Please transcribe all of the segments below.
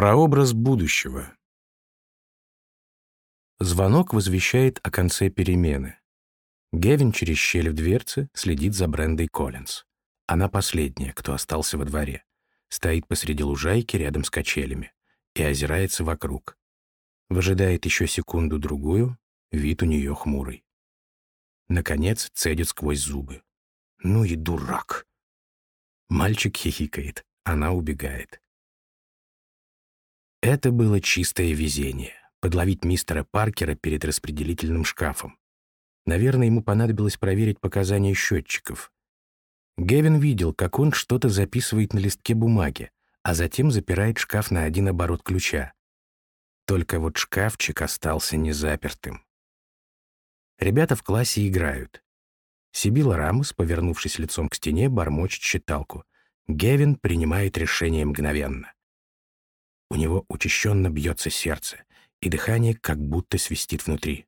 Прообраз будущего. Звонок возвещает о конце перемены. Гевин через щель в дверце следит за Брендой Коллинз. Она последняя, кто остался во дворе. Стоит посреди лужайки рядом с качелями и озирается вокруг. Выжидает еще секунду-другую, вид у нее хмурый. Наконец цедит сквозь зубы. «Ну и дурак!» Мальчик хихикает, она убегает. Это было чистое везение — подловить мистера Паркера перед распределительным шкафом. Наверное, ему понадобилось проверить показания счетчиков. Гевин видел, как он что-то записывает на листке бумаги, а затем запирает шкаф на один оборот ключа. Только вот шкафчик остался незапертым. Ребята в классе играют. Сибила Рамос, повернувшись лицом к стене, бормочет считалку. Гевин принимает решение мгновенно. У него учащенно бьется сердце, и дыхание как будто свистит внутри.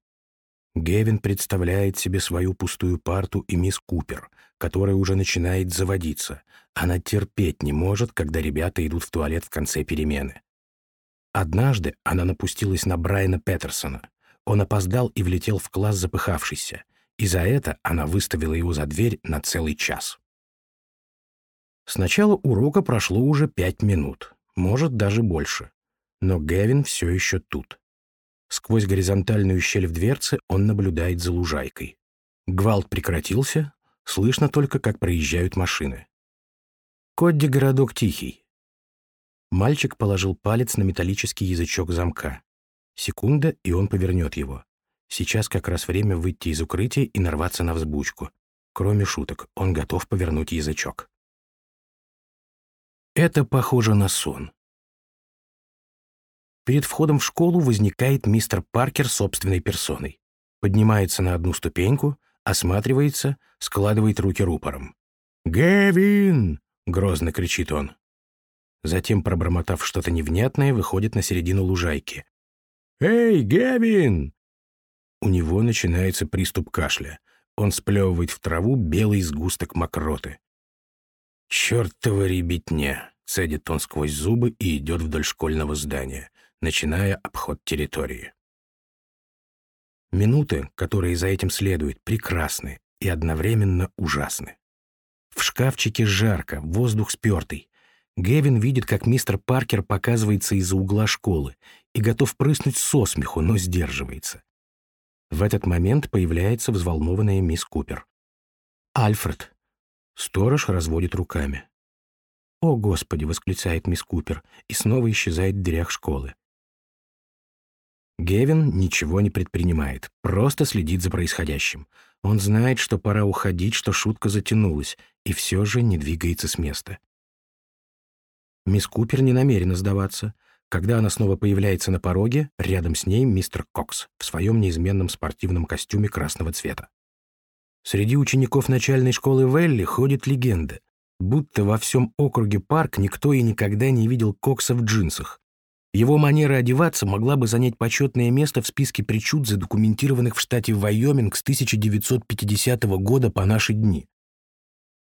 Гевин представляет себе свою пустую парту и мисс Купер, которая уже начинает заводиться. Она терпеть не может, когда ребята идут в туалет в конце перемены. Однажды она напустилась на Брайана Петерсона. Он опоздал и влетел в класс запыхавшийся, и за это она выставила его за дверь на целый час. Сначала урока прошло уже пять минут может даже больше. Но Гевин все еще тут. Сквозь горизонтальную щель в дверце он наблюдает за лужайкой. Гвалт прекратился, слышно только, как проезжают машины. Кодди городок тихий. Мальчик положил палец на металлический язычок замка. Секунда, и он повернет его. Сейчас как раз время выйти из укрытия и нарваться на взбучку. Кроме шуток, он готов повернуть язычок. Это похоже на сон. Перед входом в школу возникает мистер Паркер собственной персоной. Поднимается на одну ступеньку, осматривается, складывает руки рупором. «Гевин!» — грозно кричит он. Затем, пробормотав что-то невнятное, выходит на середину лужайки. «Эй, Гевин!» У него начинается приступ кашля. Он сплевывает в траву белый сгусток мокроты. «Чертова ребятня!» — цедит он сквозь зубы и идет вдоль школьного здания, начиная обход территории. Минуты, которые за этим следуют, прекрасны и одновременно ужасны. В шкафчике жарко, воздух спертый. Гевин видит, как мистер Паркер показывается из-за угла школы и готов прыснуть со смеху, но сдерживается. В этот момент появляется взволнованная мисс Купер. «Альфред, Сторож разводит руками. «О, Господи!» — восклицает мисс Купер и снова исчезает в дверях школы. Гевин ничего не предпринимает, просто следит за происходящим. Он знает, что пора уходить, что шутка затянулась, и все же не двигается с места. Мисс Купер не намерена сдаваться. Когда она снова появляется на пороге, рядом с ней мистер Кокс в своем неизменном спортивном костюме красного цвета. Среди учеников начальной школы Велли ходит легенда, будто во всем округе парк никто и никогда не видел Кокса в джинсах. Его манера одеваться могла бы занять почетное место в списке причуд, задокументированных в штате Вайоминг с 1950 года по наши дни.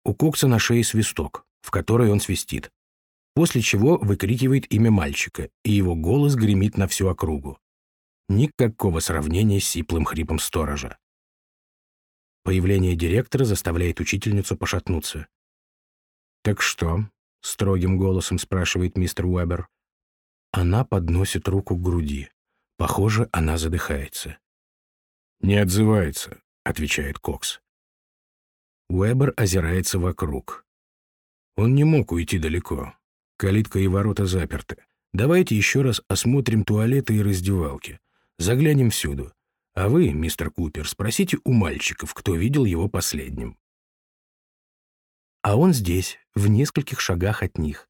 У Кокса на шее свисток, в который он свистит. После чего выкрикивает имя мальчика, и его голос гремит на всю округу. Никакого сравнения с сиплым хрипом сторожа. Появление директора заставляет учительницу пошатнуться. «Так что?» — строгим голосом спрашивает мистер Уэбер. Она подносит руку к груди. Похоже, она задыхается. «Не отзывается», — отвечает Кокс. Уэбер озирается вокруг. Он не мог уйти далеко. Калитка и ворота заперты. Давайте еще раз осмотрим туалеты и раздевалки. Заглянем всюду. А вы, мистер Купер, спросите у мальчиков, кто видел его последним. А он здесь, в нескольких шагах от них.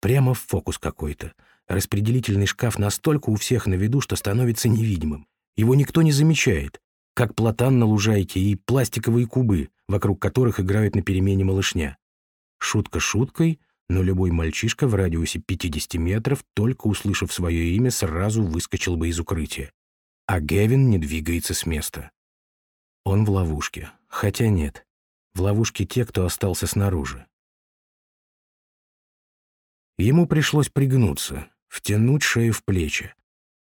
Прямо в фокус какой-то. Распределительный шкаф настолько у всех на виду, что становится невидимым. Его никто не замечает, как платан на лужайке и пластиковые кубы, вокруг которых играют на перемене малышня. Шутка шуткой, но любой мальчишка в радиусе 50 метров, только услышав свое имя, сразу выскочил бы из укрытия. А Гевин не двигается с места. Он в ловушке. Хотя нет. В ловушке те, кто остался снаружи. Ему пришлось пригнуться, втянуть шею в плечи.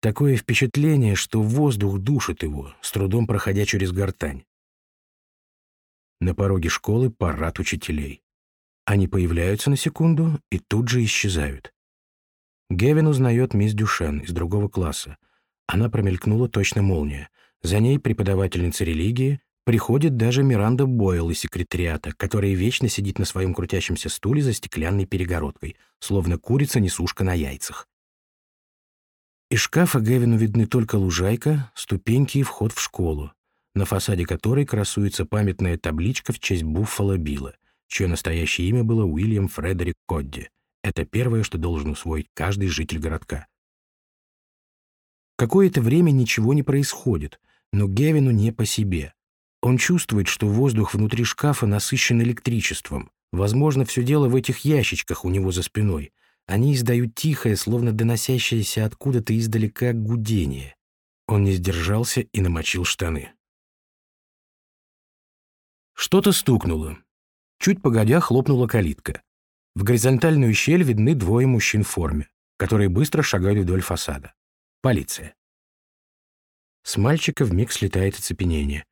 Такое впечатление, что воздух душит его, с трудом проходя через гортань. На пороге школы парад учителей. Они появляются на секунду и тут же исчезают. Гевин узнает мисс Дюшен из другого класса — она промелькнула точно молния. За ней преподавательница религии, приходит даже Миранда Бойл из секретариата, которая вечно сидит на своем крутящемся стуле за стеклянной перегородкой, словно курица-несушка на яйцах. Из шкафа Гевину видны только лужайка, ступеньки и вход в школу, на фасаде которой красуется памятная табличка в честь Буффало Билла, чье настоящее имя было Уильям Фредерик Кодди. Это первое, что должен усвоить каждый житель городка. Какое-то время ничего не происходит, но Гевину не по себе. Он чувствует, что воздух внутри шкафа насыщен электричеством. Возможно, все дело в этих ящичках у него за спиной. Они издают тихое, словно доносящееся откуда-то издалека гудение. Он не сдержался и намочил штаны. Что-то стукнуло. Чуть погодя хлопнула калитка. В горизонтальную щель видны двое мужчин в форме, которые быстро шагали вдоль фасада. Полиция. С мальчика вмиг слетает оцепенение.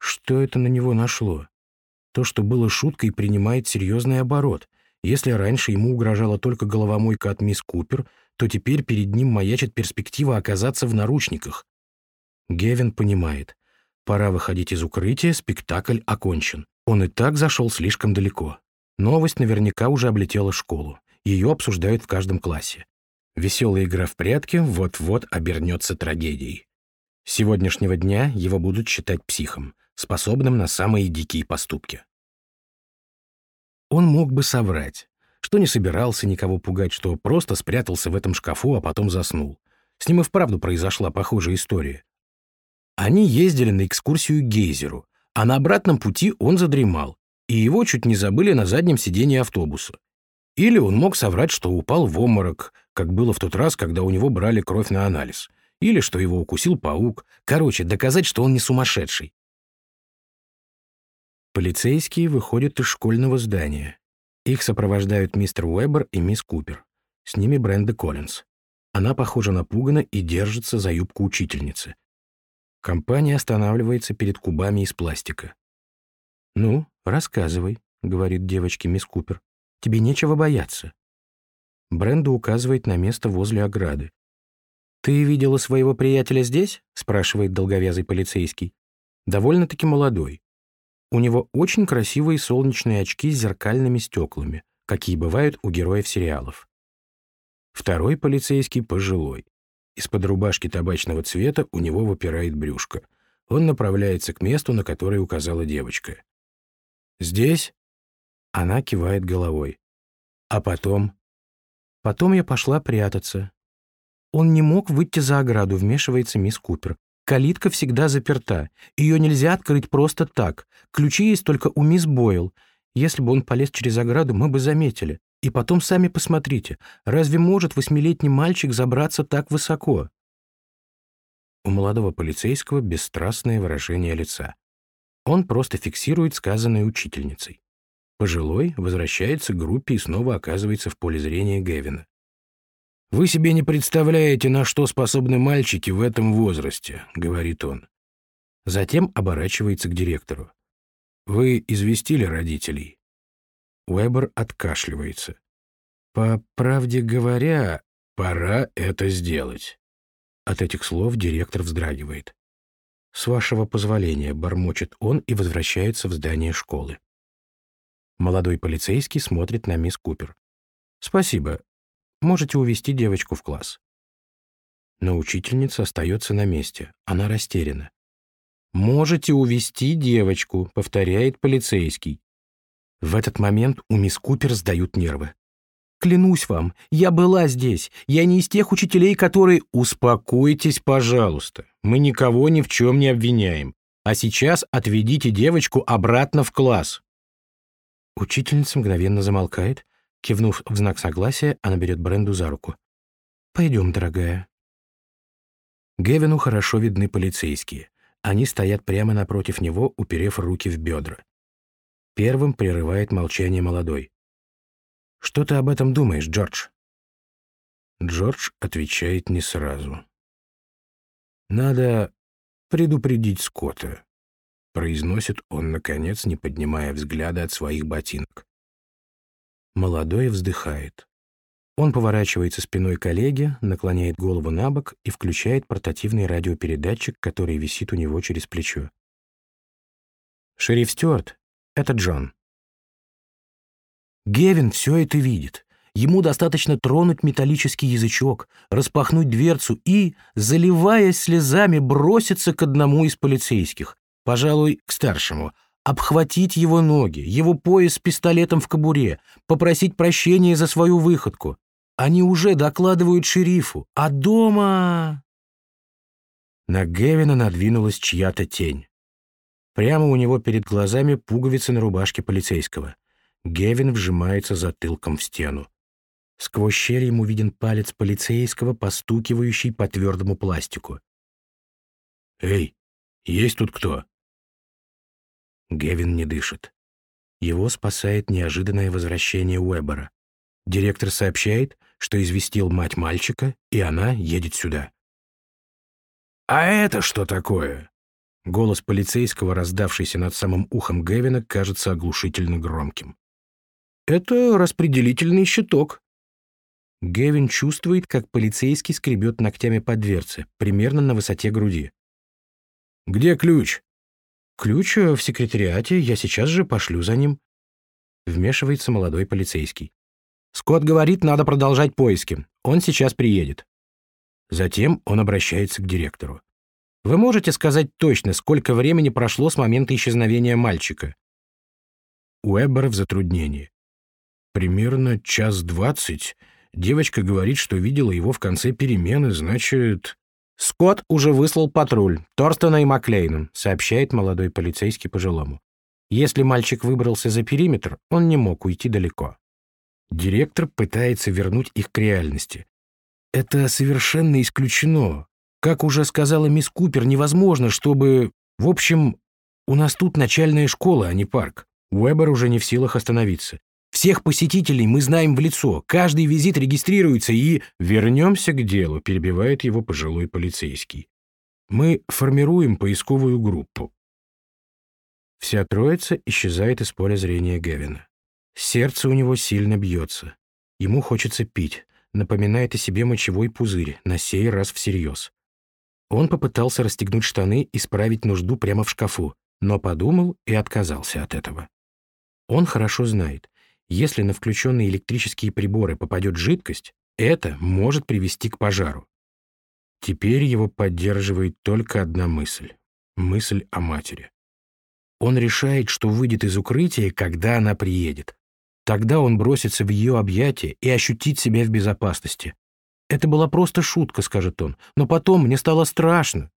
Что это на него нашло? То, что было шуткой, принимает серьезный оборот. Если раньше ему угрожала только головомойка от мисс Купер, то теперь перед ним маячит перспектива оказаться в наручниках. Гевин понимает. Пора выходить из укрытия, спектакль окончен. Он и так зашел слишком далеко. Новость наверняка уже облетела школу. Ее обсуждают в каждом классе. Веселая игра в прятки вот-вот обернется трагедией. С сегодняшнего дня его будут считать психом, способным на самые дикие поступки. Он мог бы соврать, что не собирался никого пугать, что просто спрятался в этом шкафу, а потом заснул. С ним и вправду произошла похожая история. Они ездили на экскурсию к гейзеру, а на обратном пути он задремал, и его чуть не забыли на заднем сидении автобуса. Или он мог соврать, что упал в оморок, как было в тот раз, когда у него брали кровь на анализ. Или что его укусил паук. Короче, доказать, что он не сумасшедший. Полицейские выходят из школьного здания. Их сопровождают мистер Уэббер и мисс Купер. С ними Бренда Коллинз. Она, похоже, напугана и держится за юбку учительницы. Компания останавливается перед кубами из пластика. «Ну, рассказывай», — говорит девочке мисс Купер. «Тебе нечего бояться. Бренда указывает на место возле ограды. «Ты видела своего приятеля здесь?» — спрашивает долговязый полицейский. «Довольно-таки молодой. У него очень красивые солнечные очки с зеркальными стеклами, какие бывают у героев сериалов. Второй полицейский пожилой. Из-под рубашки табачного цвета у него выпирает брюшко. Он направляется к месту, на которое указала девочка. «Здесь?» Она кивает головой. «А потом?» Потом я пошла прятаться. Он не мог выйти за ограду, вмешивается мисс Купер. Калитка всегда заперта. Ее нельзя открыть просто так. Ключи есть только у мисс Бойл. Если бы он полез через ограду, мы бы заметили. И потом сами посмотрите, разве может восьмилетний мальчик забраться так высоко? У молодого полицейского бесстрастное выражение лица. Он просто фиксирует сказанное учительницей. Пожилой возвращается к группе и снова оказывается в поле зрения Гевина. «Вы себе не представляете, на что способны мальчики в этом возрасте», — говорит он. Затем оборачивается к директору. «Вы известили родителей?» Уэбер откашливается. «По правде говоря, пора это сделать». От этих слов директор вздрагивает. «С вашего позволения», — бормочет он и возвращается в здание школы. Молодой полицейский смотрит на мисс Купер. «Спасибо. Можете увести девочку в класс». Но учительница остается на месте. Она растеряна. «Можете увести девочку», — повторяет полицейский. В этот момент у мисс Купер сдают нервы. «Клянусь вам, я была здесь. Я не из тех учителей, которые...» «Успокойтесь, пожалуйста. Мы никого ни в чем не обвиняем. А сейчас отведите девочку обратно в класс. Учительница мгновенно замолкает. Кивнув в знак согласия, она берет Бренду за руку. «Пойдем, дорогая». Гевину хорошо видны полицейские. Они стоят прямо напротив него, уперев руки в бедра. Первым прерывает молчание молодой. «Что ты об этом думаешь, Джордж?» Джордж отвечает не сразу. «Надо предупредить Скотта», произносит он, наконец, не поднимая взгляда от своих ботинок. Молодой вздыхает. Он поворачивается спиной коллеги, наклоняет голову на бок и включает портативный радиопередатчик, который висит у него через плечо. «Шериф Стюарт, это Джон». Гевин все это видит. Ему достаточно тронуть металлический язычок, распахнуть дверцу и, заливаясь слезами, броситься к одному из полицейских пожалуй, к старшему, обхватить его ноги, его пояс с пистолетом в кобуре, попросить прощения за свою выходку. Они уже докладывают шерифу, а дома... На Гевина надвинулась чья-то тень. Прямо у него перед глазами пуговицы на рубашке полицейского. Гевин вжимается затылком в стену. Сквозь щель ему виден палец полицейского, постукивающий по твердому пластику. «Эй, есть тут кто?» Гевин не дышит. Его спасает неожиданное возвращение Уэббера. Директор сообщает, что известил мать мальчика, и она едет сюда. «А это что такое?» Голос полицейского, раздавшийся над самым ухом Гевина, кажется оглушительно громким. «Это распределительный щиток». Гевин чувствует, как полицейский скребет ногтями по дверце, примерно на высоте груди. «Где ключ?» «Ключ э, в секретариате, я сейчас же пошлю за ним». Вмешивается молодой полицейский. Скотт говорит, надо продолжать поиски. Он сейчас приедет. Затем он обращается к директору. Вы можете сказать точно, сколько времени прошло с момента исчезновения мальчика? Уэббер в затруднении. Примерно час двадцать. Девочка говорит, что видела его в конце перемены, значит... «Скотт уже выслал патруль, Торстона и Маклейна», — сообщает молодой полицейский пожилому. Если мальчик выбрался за периметр, он не мог уйти далеко. Директор пытается вернуть их к реальности. «Это совершенно исключено. Как уже сказала мисс Купер, невозможно, чтобы... В общем, у нас тут начальная школа, а не парк». Уэббер уже не в силах остановиться. Всех посетителей мы знаем в лицо, каждый визит регистрируется и... Вернемся к делу, перебивает его пожилой полицейский. Мы формируем поисковую группу. Вся троица исчезает из поля зрения Гевина. Сердце у него сильно бьется. Ему хочется пить, напоминает о себе мочевой пузырь, на сей раз всерьез. Он попытался расстегнуть штаны и справить нужду прямо в шкафу, но подумал и отказался от этого. Он хорошо знает, если на включенные электрические приборы попадет жидкость, это может привести к пожару. Теперь его поддерживает только одна мысль — мысль о матери. Он решает, что выйдет из укрытия, когда она приедет. Тогда он бросится в ее объятия и ощутит себя в безопасности. «Это была просто шутка», — скажет он, — «но потом мне стало страшно».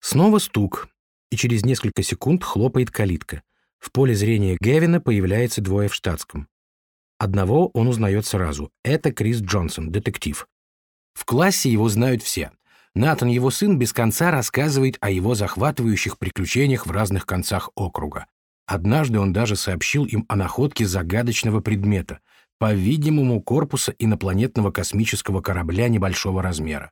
Снова стук, и через несколько секунд хлопает калитка — в поле зрения Гевина появляется двое в штатском. Одного он узнает сразу. Это Крис Джонсон, детектив. В классе его знают все. Натан, его сын, без конца рассказывает о его захватывающих приключениях в разных концах округа. Однажды он даже сообщил им о находке загадочного предмета, по-видимому, корпуса инопланетного космического корабля небольшого размера.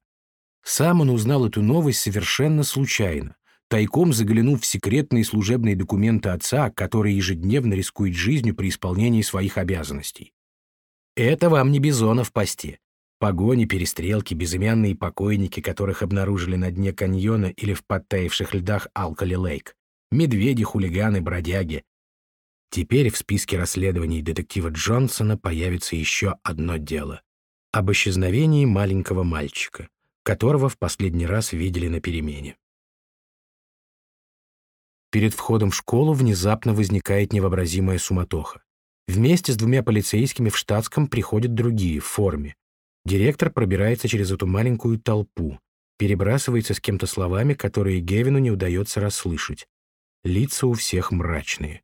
Сам он узнал эту новость совершенно случайно тайком заглянув в секретные служебные документы отца, который ежедневно рискует жизнью при исполнении своих обязанностей. Это вам не бизона в посте. Погони, перестрелки, безымянные покойники, которых обнаружили на дне каньона или в подтаявших льдах Алкали-Лейк. Медведи, хулиганы, бродяги. Теперь в списке расследований детектива Джонсона появится еще одно дело. Об исчезновении маленького мальчика, которого в последний раз видели на перемене. Перед входом в школу внезапно возникает невообразимая суматоха. Вместе с двумя полицейскими в штатском приходят другие, в форме. Директор пробирается через эту маленькую толпу, перебрасывается с кем-то словами, которые Гевину не удается расслышать. Лица у всех мрачные.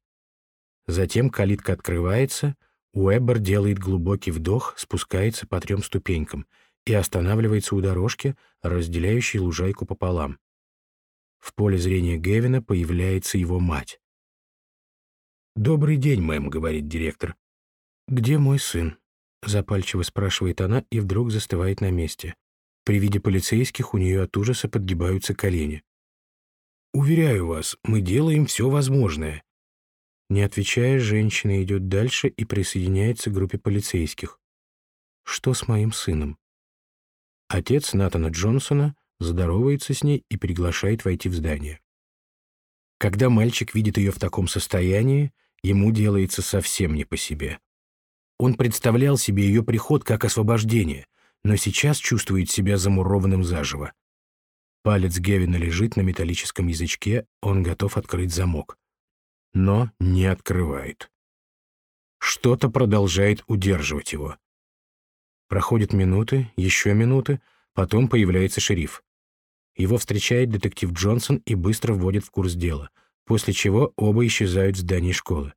Затем калитка открывается, Уэббер делает глубокий вдох, спускается по трем ступенькам и останавливается у дорожки, разделяющей лужайку пополам. В поле зрения Гевина появляется его мать. «Добрый день, мэм», — говорит директор. «Где мой сын?» — запальчиво спрашивает она и вдруг застывает на месте. При виде полицейских у нее от ужаса подгибаются колени. «Уверяю вас, мы делаем все возможное». Не отвечая, женщина идет дальше и присоединяется к группе полицейских. «Что с моим сыном?» Отец Натана Джонсона — здоровается с ней и приглашает войти в здание. Когда мальчик видит ее в таком состоянии, ему делается совсем не по себе. Он представлял себе ее приход как освобождение, но сейчас чувствует себя замурованным заживо. Палец Гевина лежит на металлическом язычке, он готов открыть замок. Но не открывает. Что-то продолжает удерживать его. Проходят минуты, еще минуты, потом появляется шериф. Его встречает детектив Джонсон и быстро вводит в курс дела, после чего оба исчезают в здании школы.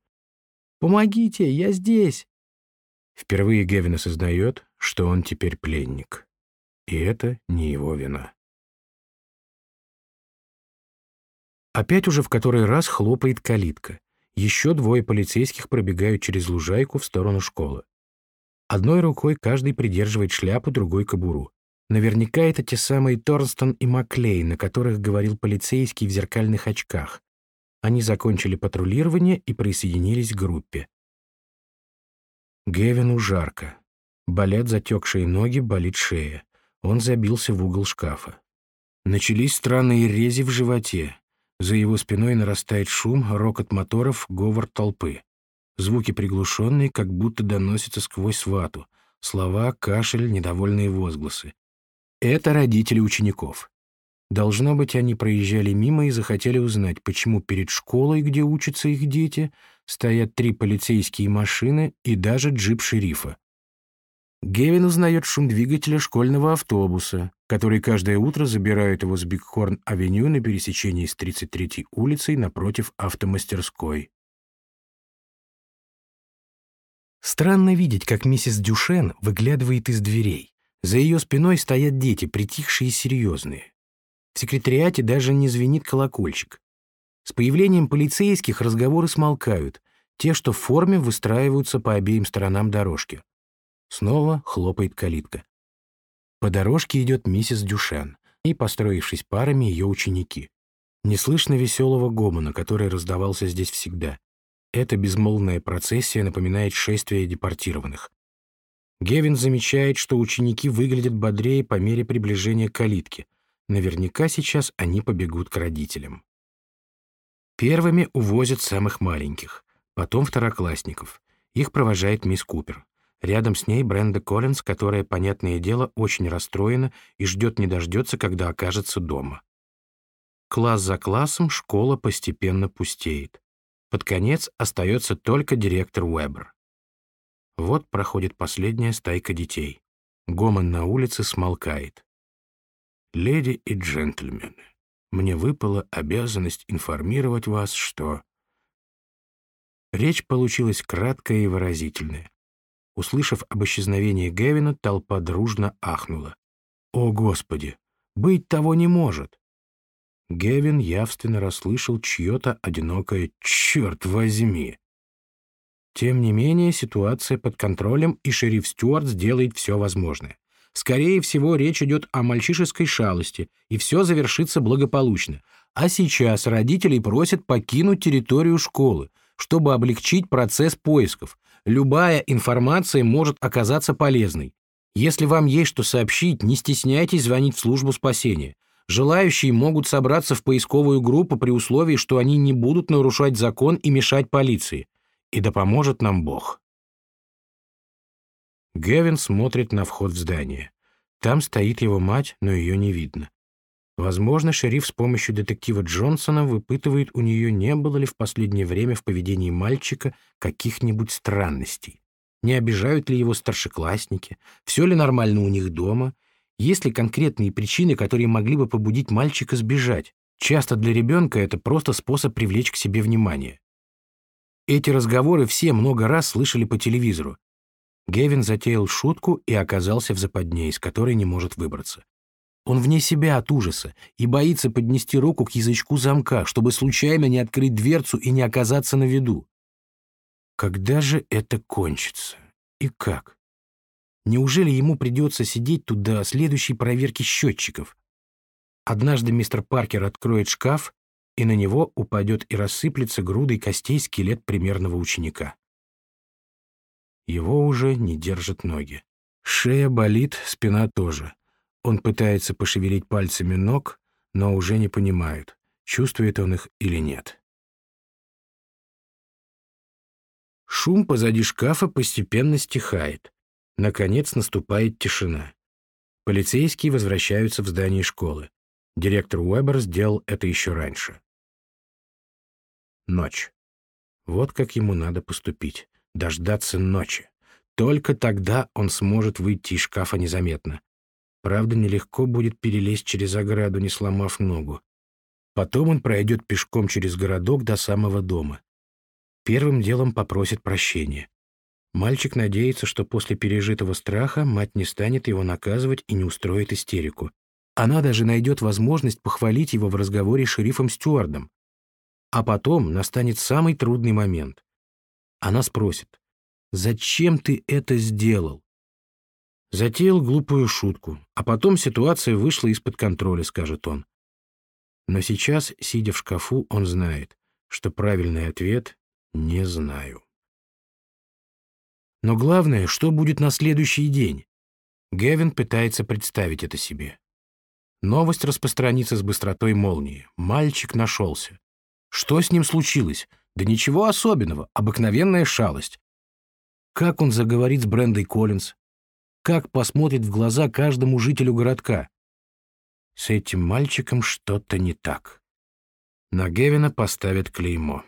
«Помогите, я здесь!» Впервые Гевин осознает, что он теперь пленник. И это не его вина. Опять уже в который раз хлопает калитка. Еще двое полицейских пробегают через лужайку в сторону школы. Одной рукой каждый придерживает шляпу, другой — кобуру. Наверняка это те самые Торнстон и Маклей, на которых говорил полицейский в зеркальных очках. Они закончили патрулирование и присоединились к группе. Гевину жарко. Болят затекшие ноги, болит шея. Он забился в угол шкафа. Начались странные рези в животе. За его спиной нарастает шум, рокот моторов, говор толпы. Звуки приглушенные, как будто доносятся сквозь вату. Слова, кашель, недовольные возгласы. Это родители учеников. Должно быть, они проезжали мимо и захотели узнать, почему перед школой, где учатся их дети, стоят три полицейские машины и даже джип шерифа. Гевин узнает шум двигателя школьного автобуса, который каждое утро забирает его с Бигхорн-авеню на пересечении с 33-й улицей напротив автомастерской. Странно видеть, как миссис Дюшен выглядывает из дверей. За ее спиной стоят дети, притихшие и серьезные. В секретариате даже не звенит колокольчик. С появлением полицейских разговоры смолкают. Те, что в форме, выстраиваются по обеим сторонам дорожки. Снова хлопает калитка. По дорожке идет миссис Дюшен и, построившись парами, ее ученики. Не слышно веселого гомона, который раздавался здесь всегда. Эта безмолвная процессия напоминает шествие депортированных. Гевин замечает, что ученики выглядят бодрее по мере приближения к калитке. Наверняка сейчас они побегут к родителям. Первыми увозят самых маленьких, потом второклассников. Их провожает мисс Купер. Рядом с ней Бренда Коллинз, которая, понятное дело, очень расстроена и ждет не дождется, когда окажется дома. Класс за классом школа постепенно пустеет. Под конец остается только директор Уэббер. Вот проходит последняя стайка детей. Гомон на улице смолкает. «Леди и джентльмены, мне выпала обязанность информировать вас, что...» Речь получилась краткая и выразительная. Услышав об исчезновении Гевина, толпа дружно ахнула. «О, Господи! Быть того не может!» Гевин явственно расслышал чье-то одинокое «Черт возьми!» Тем не менее, ситуация под контролем, и шериф Стюарт сделает все возможное. Скорее всего, речь идет о мальчишеской шалости, и все завершится благополучно. А сейчас родителей просят покинуть территорию школы, чтобы облегчить процесс поисков. Любая информация может оказаться полезной. Если вам есть что сообщить, не стесняйтесь звонить в службу спасения. Желающие могут собраться в поисковую группу при условии, что они не будут нарушать закон и мешать полиции и да поможет нам Бог. Гевин смотрит на вход в здание. Там стоит его мать, но ее не видно. Возможно, шериф с помощью детектива Джонсона выпытывает у нее, не было ли в последнее время в поведении мальчика каких-нибудь странностей. Не обижают ли его старшеклассники? Все ли нормально у них дома? Есть ли конкретные причины, которые могли бы побудить мальчика сбежать? Часто для ребенка это просто способ привлечь к себе внимание. Эти разговоры все много раз слышали по телевизору. Гевин затеял шутку и оказался в западне, из которой не может выбраться. Он вне себя от ужаса и боится поднести руку к язычку замка, чтобы случайно не открыть дверцу и не оказаться на виду. Когда же это кончится? И как? Неужели ему придется сидеть тут до следующей проверки счетчиков? Однажды мистер Паркер откроет шкаф, и на него упадет и рассыплется грудой костей скелет примерного ученика. Его уже не держат ноги. Шея болит, спина тоже. Он пытается пошевелить пальцами ног, но уже не понимает, чувствует он их или нет. Шум позади шкафа постепенно стихает. Наконец наступает тишина. Полицейские возвращаются в здание школы. Директор Уэббер сделал это еще раньше. Ночь. Вот как ему надо поступить. Дождаться ночи. Только тогда он сможет выйти из шкафа незаметно. Правда, нелегко будет перелезть через ограду, не сломав ногу. Потом он пройдет пешком через городок до самого дома. Первым делом попросит прощения. Мальчик надеется, что после пережитого страха мать не станет его наказывать и не устроит истерику. Она даже найдет возможность похвалить его в разговоре с шерифом Стюардом. А потом настанет самый трудный момент. Она спросит, «Зачем ты это сделал?» Затеял глупую шутку, а потом ситуация вышла из-под контроля, скажет он. Но сейчас, сидя в шкафу, он знает, что правильный ответ «не знаю». Но главное, что будет на следующий день? Гевин пытается представить это себе. Новость распространится с быстротой молнии. Мальчик нашелся. Что с ним случилось? Да ничего особенного, обыкновенная шалость. Как он заговорит с Брендой Коллинз? Как посмотрит в глаза каждому жителю городка? С этим мальчиком что-то не так. На Гевина поставят клеймо.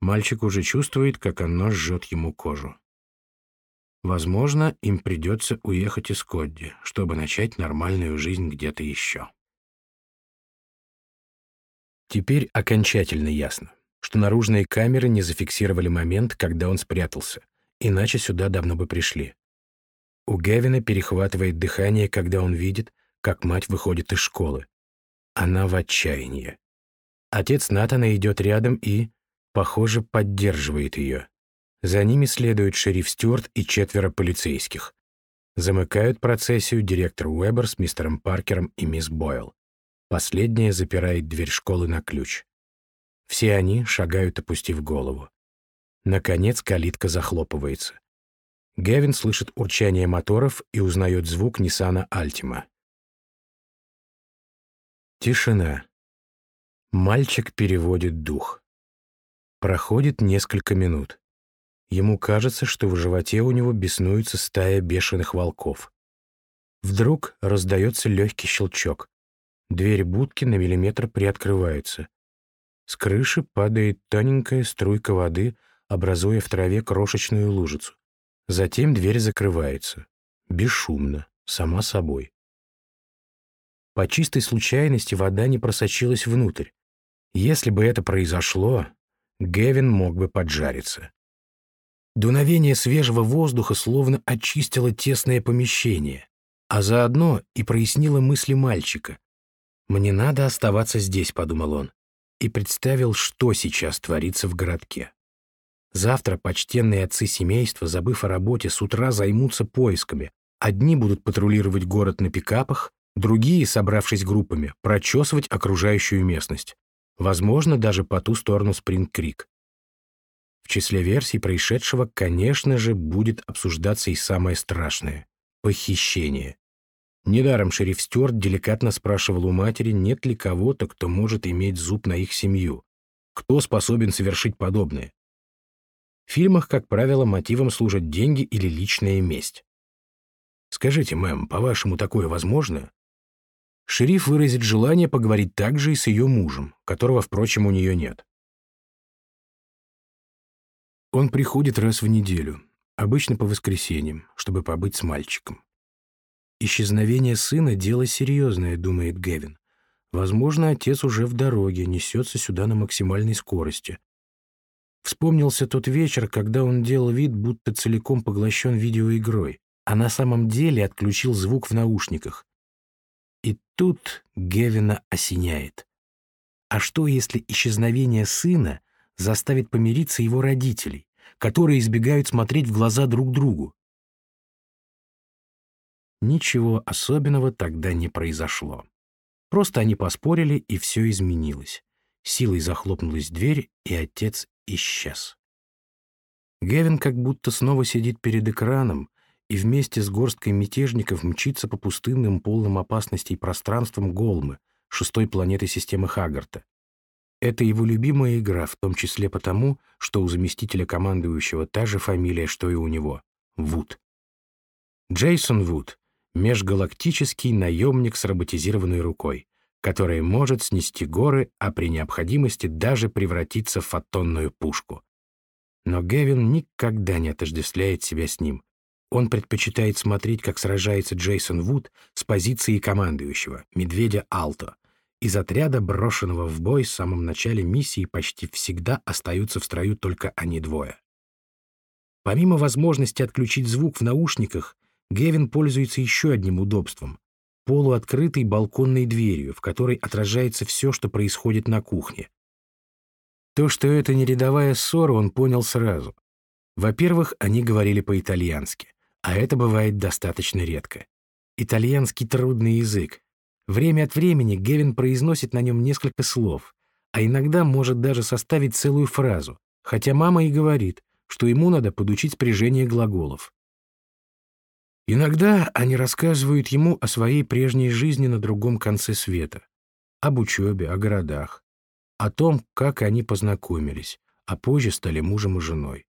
Мальчик уже чувствует, как оно жжет ему кожу. Возможно, им придется уехать из Кодди, чтобы начать нормальную жизнь где-то еще. Теперь окончательно ясно, что наружные камеры не зафиксировали момент, когда он спрятался, иначе сюда давно бы пришли. У Гевина перехватывает дыхание, когда он видит, как мать выходит из школы. Она в отчаянии. Отец Натана идет рядом и, похоже, поддерживает ее. За ними следует шериф Стюарт и четверо полицейских. Замыкают процессию директор Уэббер с мистером Паркером и мисс Бойл. Последняя запирает дверь школы на ключ. Все они шагают, опустив голову. Наконец калитка захлопывается. Гевин слышит урчание моторов и узнает звук Ниссана Альтима. Тишина. Мальчик переводит дух. Проходит несколько минут. Ему кажется, что в животе у него беснуется стая бешеных волков. Вдруг раздается легкий щелчок. Дверь будки на миллиметр приоткрывается. С крыши падает тоненькая струйка воды, образуя в траве крошечную лужицу. Затем дверь закрывается. Бесшумно, сама собой. По чистой случайности вода не просочилась внутрь. Если бы это произошло, Гевин мог бы поджариться. Дуновение свежего воздуха словно очистило тесное помещение, а заодно и прояснило мысли мальчика. «Мне надо оставаться здесь», — подумал он, и представил, что сейчас творится в городке. Завтра почтенные отцы семейства, забыв о работе, с утра займутся поисками. Одни будут патрулировать город на пикапах, другие, собравшись группами, прочесывать окружающую местность. Возможно, даже по ту сторону Спринг-Крик. В числе версий происшедшего, конечно же, будет обсуждаться и самое страшное — похищение. Недаром шериф Стюарт деликатно спрашивал у матери, нет ли кого-то, кто может иметь зуб на их семью. Кто способен совершить подобное? В фильмах, как правило, мотивом служат деньги или личная месть. «Скажите, мэм, по-вашему, такое возможно?» Шериф выразит желание поговорить также и с ее мужем, которого, впрочем, у нее нет. Он приходит раз в неделю, обычно по воскресеньям, чтобы побыть с мальчиком. «Исчезновение сына — дело серьезное», — думает Гевин. «Возможно, отец уже в дороге, несется сюда на максимальной скорости». Вспомнился тот вечер, когда он делал вид, будто целиком поглощен видеоигрой, а на самом деле отключил звук в наушниках. И тут Гевина осеняет. А что, если исчезновение сына — заставит помириться его родителей, которые избегают смотреть в глаза друг другу. Ничего особенного тогда не произошло. Просто они поспорили, и все изменилось. Силой захлопнулась дверь, и отец исчез. Гевин как будто снова сидит перед экраном и вместе с горсткой мятежников мчится по пустынным, полным опасностей пространствам Голмы, шестой планеты системы Хагарта. Это его любимая игра, в том числе потому, что у заместителя командующего та же фамилия, что и у него — Вуд. Джейсон Вуд — межгалактический наемник с роботизированной рукой, который может снести горы, а при необходимости даже превратиться в фотонную пушку. Но Гевин никогда не отождествляет себя с ним. Он предпочитает смотреть, как сражается Джейсон Вуд с позиции командующего, медведя Алто — из отряда, брошенного в бой в самом начале миссии, почти всегда остаются в строю только они двое. Помимо возможности отключить звук в наушниках, Гевин пользуется еще одним удобством — полуоткрытой балконной дверью, в которой отражается все, что происходит на кухне. То, что это не рядовая ссора, он понял сразу. Во-первых, они говорили по-итальянски, а это бывает достаточно редко. Итальянский трудный язык, Время от времени Гевин произносит на нем несколько слов, а иногда может даже составить целую фразу, хотя мама и говорит, что ему надо подучить спряжение глаголов. Иногда они рассказывают ему о своей прежней жизни на другом конце света, об учебе, о городах, о том, как они познакомились, а позже стали мужем и женой.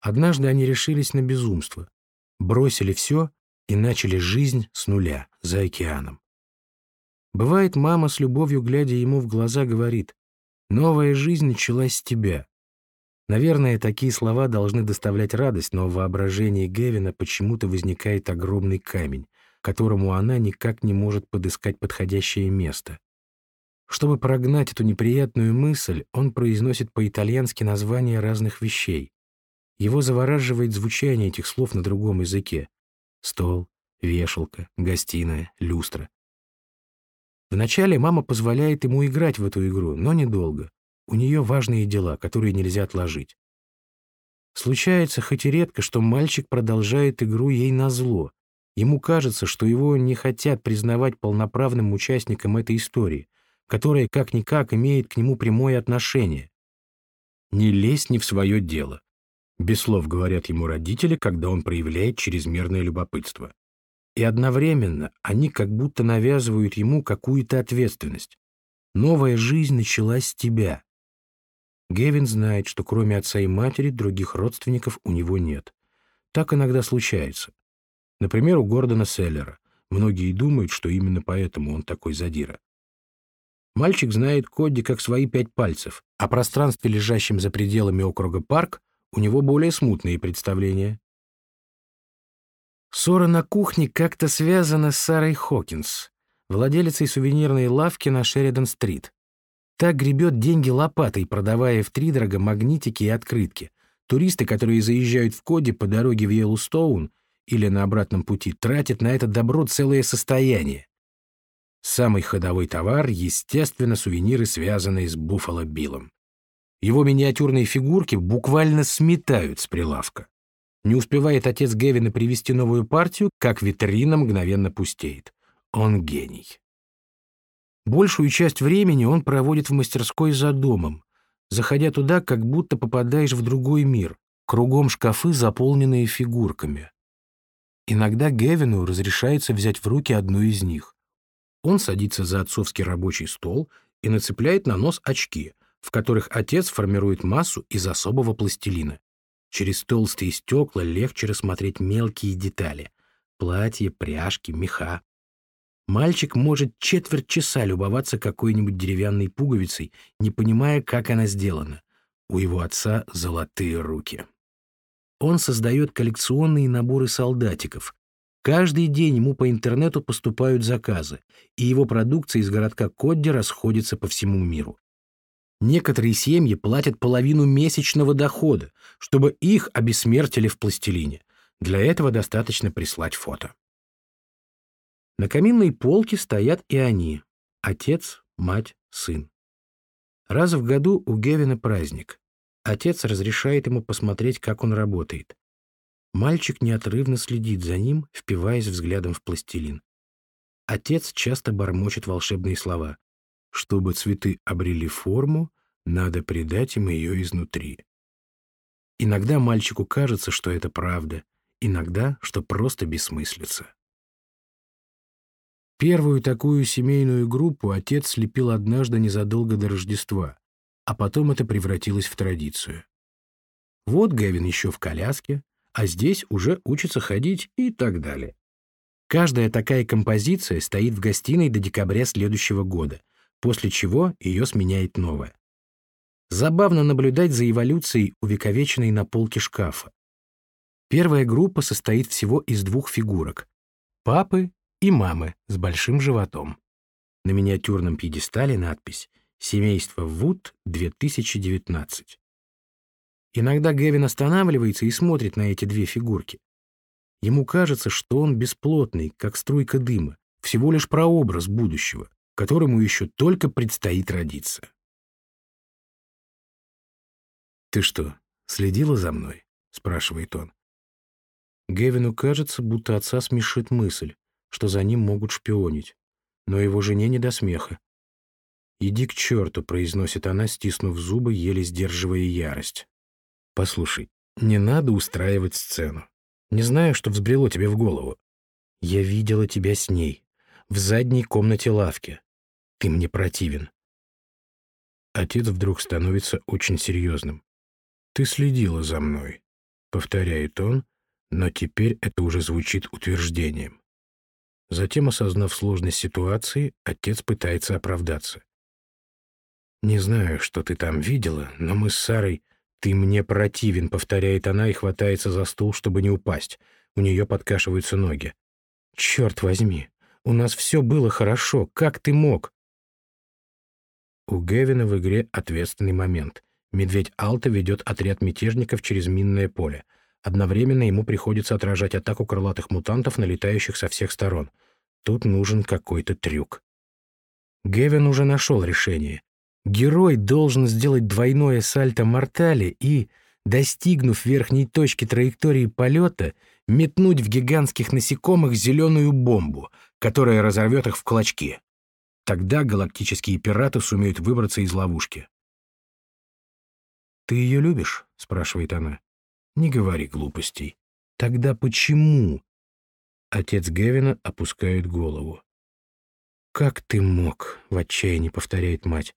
Однажды они решились на безумство, бросили все и начали жизнь с нуля, за океаном. Бывает, мама с любовью, глядя ему в глаза, говорит «Новая жизнь началась с тебя». Наверное, такие слова должны доставлять радость, но в воображении Гевина почему-то возникает огромный камень, которому она никак не может подыскать подходящее место. Чтобы прогнать эту неприятную мысль, он произносит по-итальянски названия разных вещей. Его завораживает звучание этих слов на другом языке. Стол, вешалка, гостиная, люстра. Вначале мама позволяет ему играть в эту игру, но недолго. У нее важные дела, которые нельзя отложить. Случается, хоть и редко, что мальчик продолжает игру ей на зло. Ему кажется, что его не хотят признавать полноправным участником этой истории, которая как-никак имеет к нему прямое отношение. «Не лезь не в свое дело», — без слов говорят ему родители, когда он проявляет чрезмерное любопытство и одновременно они как будто навязывают ему какую-то ответственность. Новая жизнь началась с тебя. Гевин знает, что кроме отца и матери других родственников у него нет. Так иногда случается. Например, у Гордона Селлера. Многие думают, что именно поэтому он такой задира. Мальчик знает Коди как свои пять пальцев, а пространстве, лежащем за пределами округа парк, у него более смутные представления. Ссора на кухне как-то связана с Сарой Хокинс, владелицей сувенирной лавки на Шеридан-стрит. Так гребет деньги лопатой, продавая в втридорога магнитики и открытки. Туристы, которые заезжают в Коди по дороге в Йеллоустоун или на обратном пути, тратят на это добро целое состояние. Самый ходовой товар, естественно, сувениры, связанные с Буффало Биллом. Его миниатюрные фигурки буквально сметают с прилавка. Не успевает отец Гевина привести новую партию, как витрина мгновенно пустеет. Он гений. Большую часть времени он проводит в мастерской за домом, заходя туда, как будто попадаешь в другой мир, кругом шкафы, заполненные фигурками. Иногда Гевину разрешается взять в руки одну из них. Он садится за отцовский рабочий стол и нацепляет на нос очки, в которых отец формирует массу из особого пластилина. Через толстые стекла легче рассмотреть мелкие детали — платье, пряжки, меха. Мальчик может четверть часа любоваться какой-нибудь деревянной пуговицей, не понимая, как она сделана. У его отца золотые руки. Он создает коллекционные наборы солдатиков. Каждый день ему по интернету поступают заказы, и его продукция из городка Кодди расходится по всему миру. Некоторые семьи платят половину месячного дохода, чтобы их обесмертили в пластилине. Для этого достаточно прислать фото. На каминной полке стоят и они — отец, мать, сын. Раз в году у Гевина праздник. Отец разрешает ему посмотреть, как он работает. Мальчик неотрывно следит за ним, впиваясь взглядом в пластилин. Отец часто бормочет волшебные слова. Чтобы цветы обрели форму, надо придать им ее изнутри. Иногда мальчику кажется, что это правда, иногда, что просто бессмыслица. Первую такую семейную группу отец слепил однажды незадолго до Рождества, а потом это превратилось в традицию. Вот Гевин еще в коляске, а здесь уже учится ходить и так далее. Каждая такая композиция стоит в гостиной до декабря следующего года, после чего ее сменяет новая. Забавно наблюдать за эволюцией, увековеченной на полке шкафа. Первая группа состоит всего из двух фигурок — папы и мамы с большим животом. На миниатюрном пьедестале надпись «Семейство Вуд 2019». Иногда Гевин останавливается и смотрит на эти две фигурки. Ему кажется, что он бесплотный, как струйка дыма, всего лишь прообраз будущего которому еще только предстоит родиться. «Ты что, следила за мной?» — спрашивает он. Гевину кажется, будто отца смешит мысль, что за ним могут шпионить, но его жене не до смеха. «Иди к черту», — произносит она, стиснув зубы, еле сдерживая ярость. «Послушай, не надо устраивать сцену. Не знаю, что взбрело тебе в голову. Я видела тебя с ней, в задней комнате лавки ты мне противен. Отец вдруг становится очень серьезным. Ты следила за мной, повторяет он, но теперь это уже звучит утверждением. Затем, осознав сложность ситуации, отец пытается оправдаться. «Не знаю, что ты там видела, но мы с Сарой...» «Ты мне противен», — повторяет она и хватается за стул, чтобы не упасть. У нее подкашиваются ноги. «Черт возьми, у нас все было хорошо. Как ты мог?» У Гевина в игре ответственный момент. Медведь Алта ведет отряд мятежников через минное поле. Одновременно ему приходится отражать атаку крылатых мутантов, налетающих со всех сторон. Тут нужен какой-то трюк. Гевин уже нашел решение. Герой должен сделать двойное сальто мортали и, достигнув верхней точки траектории полета, метнуть в гигантских насекомых зеленую бомбу, которая разорвет их в клочки. Тогда галактические пираты сумеют выбраться из ловушки. «Ты ее любишь?» — спрашивает она. «Не говори глупостей. Тогда почему?» Отец Гевина опускает голову. «Как ты мог?» — в отчаянии повторяет мать.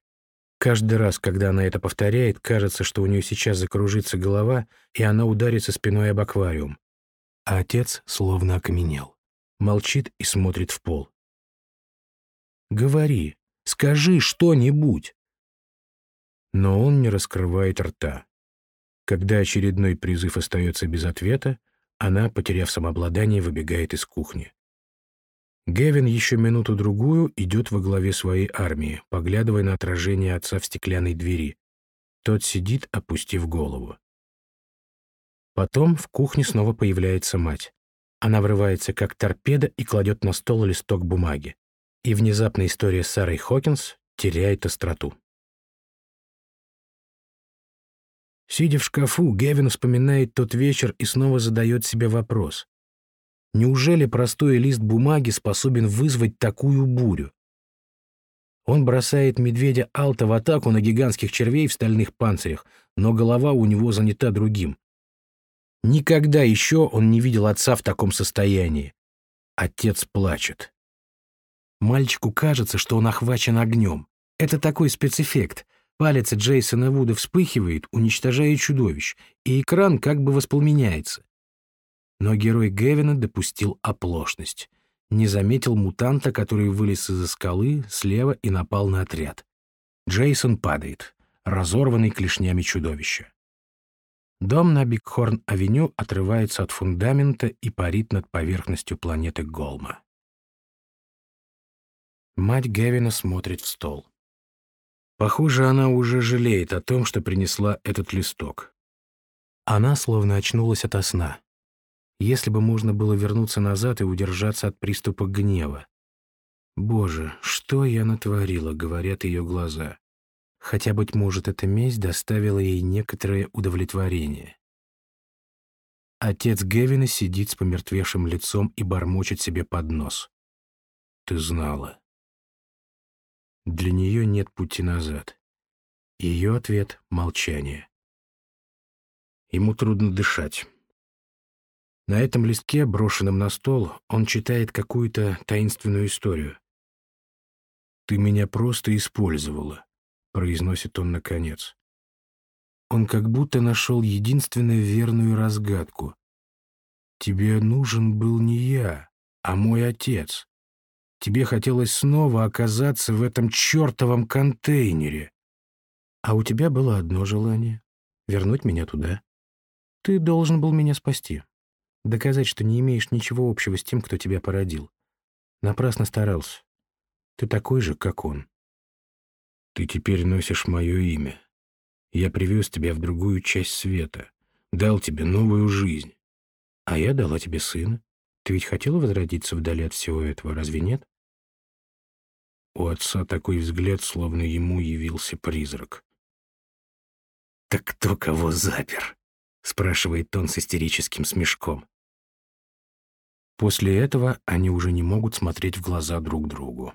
Каждый раз, когда она это повторяет, кажется, что у нее сейчас закружится голова, и она ударится спиной об аквариум. А отец словно окаменел. Молчит и смотрит в пол. Говори, скажи что-нибудь. Но он не раскрывает рта. Когда очередной призыв остается без ответа, она, потеряв самообладание, выбегает из кухни. Гевин еще минуту-другую идет во главе своей армии, поглядывая на отражение отца в стеклянной двери. Тот сидит, опустив голову. Потом в кухне снова появляется мать. Она врывается, как торпеда, и кладет на стол листок бумаги и внезапная история с Сарой Хокинс теряет остроту. Сидя в шкафу, Гевин вспоминает тот вечер и снова задает себе вопрос. Неужели простой лист бумаги способен вызвать такую бурю? Он бросает медведя Алта в атаку на гигантских червей в стальных панцирях, но голова у него занята другим. Никогда еще он не видел отца в таком состоянии. Отец плачет. Мальчику кажется, что он охвачен огнем. Это такой спецэффект. Палец Джейсона Вуда вспыхивает, уничтожая чудовищ, и экран как бы воспламеняется. Но герой Гевина допустил оплошность. Не заметил мутанта, который вылез из-за скалы слева и напал на отряд. Джейсон падает, разорванный клешнями чудовища. Дом на Бигхорн-авеню отрывается от фундамента и парит над поверхностью планеты Голма. Мать Гевина смотрит в стол. Похоже, она уже жалеет о том, что принесла этот листок. Она словно очнулась ото сна. Если бы можно было вернуться назад и удержаться от приступа гнева. «Боже, что я натворила», — говорят ее глаза. Хотя, быть может, эта месть доставила ей некоторое удовлетворение. Отец Гевина сидит с помертвевшим лицом и бормочет себе под нос. «Ты знала». Для нее нет пути назад. Ее ответ — молчание. Ему трудно дышать. На этом листке, брошенном на стол, он читает какую-то таинственную историю. «Ты меня просто использовала», — произносит он наконец. Он как будто нашел единственную верную разгадку. «Тебе нужен был не я, а мой отец. Тебе хотелось снова оказаться в этом чертовом контейнере. А у тебя было одно желание — вернуть меня туда. Ты должен был меня спасти. Доказать, что не имеешь ничего общего с тем, кто тебя породил. Напрасно старался. Ты такой же, как он. Ты теперь носишь мое имя. Я привез тебя в другую часть света, дал тебе новую жизнь. А я дала тебе сына. Ты ведь хотела возродиться вдали от всего этого, разве нет? У отца такой взгляд, словно ему явился призрак. «Так кто кого запер?» — спрашивает он с истерическим смешком. После этого они уже не могут смотреть в глаза друг другу.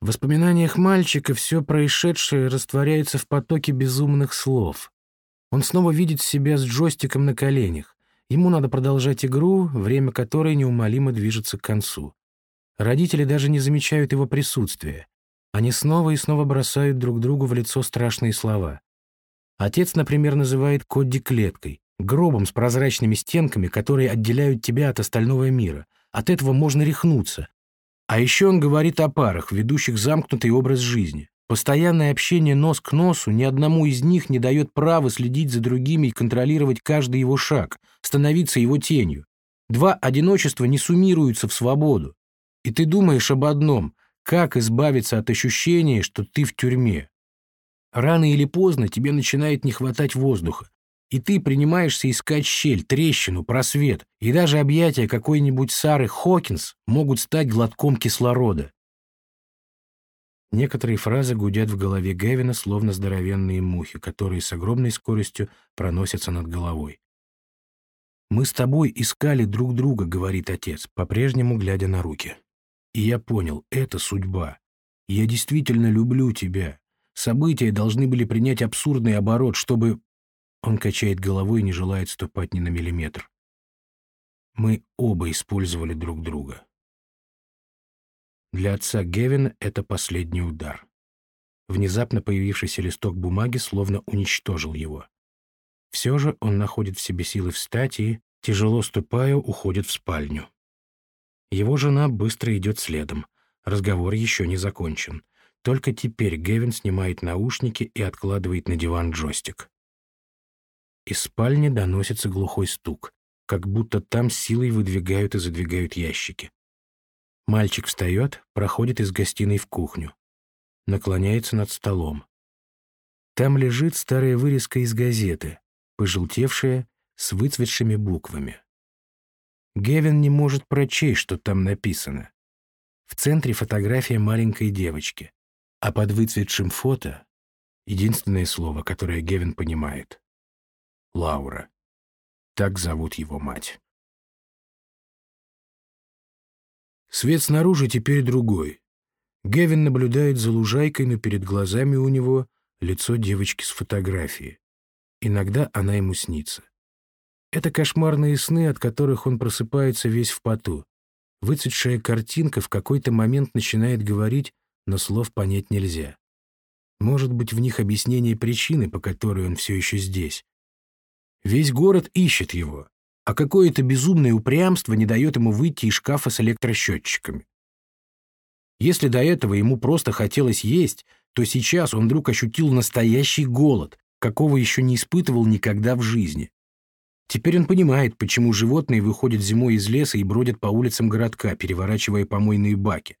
В воспоминаниях мальчика все происшедшее растворяется в потоке безумных слов. Он снова видит себя с джойстиком на коленях. Ему надо продолжать игру, время которой неумолимо движется к концу. Родители даже не замечают его присутствия. Они снова и снова бросают друг другу в лицо страшные слова. Отец, например, называет Кодди клеткой, гробом с прозрачными стенками, которые отделяют тебя от остального мира. От этого можно рехнуться. А еще он говорит о парах, ведущих замкнутый образ жизни. Постоянное общение нос к носу ни одному из них не дает права следить за другими и контролировать каждый его шаг, становиться его тенью. Два одиночества не суммируются в свободу. И ты думаешь об одном – как избавиться от ощущения, что ты в тюрьме. Рано или поздно тебе начинает не хватать воздуха, и ты принимаешься искать щель, трещину, просвет, и даже объятия какой-нибудь Сары Хокинс могут стать глотком кислорода. Некоторые фразы гудят в голове Гевина, словно здоровенные мухи, которые с огромной скоростью проносятся над головой. «Мы с тобой искали друг друга», — говорит отец, по-прежнему глядя на руки. И я понял, это судьба. Я действительно люблю тебя. События должны были принять абсурдный оборот, чтобы... Он качает головой и не желает ступать ни на миллиметр. Мы оба использовали друг друга. Для отца Гевина это последний удар. Внезапно появившийся листок бумаги словно уничтожил его. Все же он находит в себе силы встать и, тяжело ступая, уходит в спальню. Его жена быстро идет следом. Разговор еще не закончен. Только теперь Гевин снимает наушники и откладывает на диван джойстик. Из спальни доносится глухой стук, как будто там силой выдвигают и задвигают ящики. Мальчик встает, проходит из гостиной в кухню. Наклоняется над столом. Там лежит старая вырезка из газеты, пожелтевшая, с выцветшими буквами. Гевин не может прочесть, что там написано. В центре фотография маленькой девочки, а под выцветшим фото — единственное слово, которое Гевин понимает. Лаура. Так зовут его мать. Свет снаружи теперь другой. Гевин наблюдает за лужайкой, но перед глазами у него лицо девочки с фотографии. Иногда она ему снится. Это кошмарные сны, от которых он просыпается весь в поту. Выцветшая картинка в какой-то момент начинает говорить, но слов понять нельзя. Может быть, в них объяснение причины, по которой он все еще здесь. Весь город ищет его, а какое-то безумное упрямство не дает ему выйти из шкафа с электросчетчиками. Если до этого ему просто хотелось есть, то сейчас он вдруг ощутил настоящий голод, какого еще не испытывал никогда в жизни. Теперь он понимает, почему животные выходят зимой из леса и бродят по улицам городка, переворачивая помойные баки.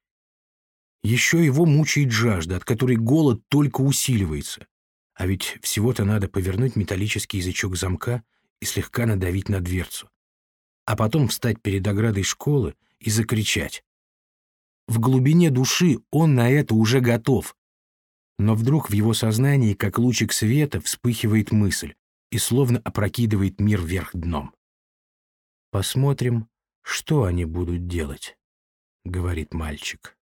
Еще его мучает жажда, от которой голод только усиливается. А ведь всего-то надо повернуть металлический язычок замка и слегка надавить на дверцу. А потом встать перед оградой школы и закричать. В глубине души он на это уже готов. Но вдруг в его сознании, как лучик света, вспыхивает мысль и словно опрокидывает мир вверх дном. «Посмотрим, что они будут делать», — говорит мальчик.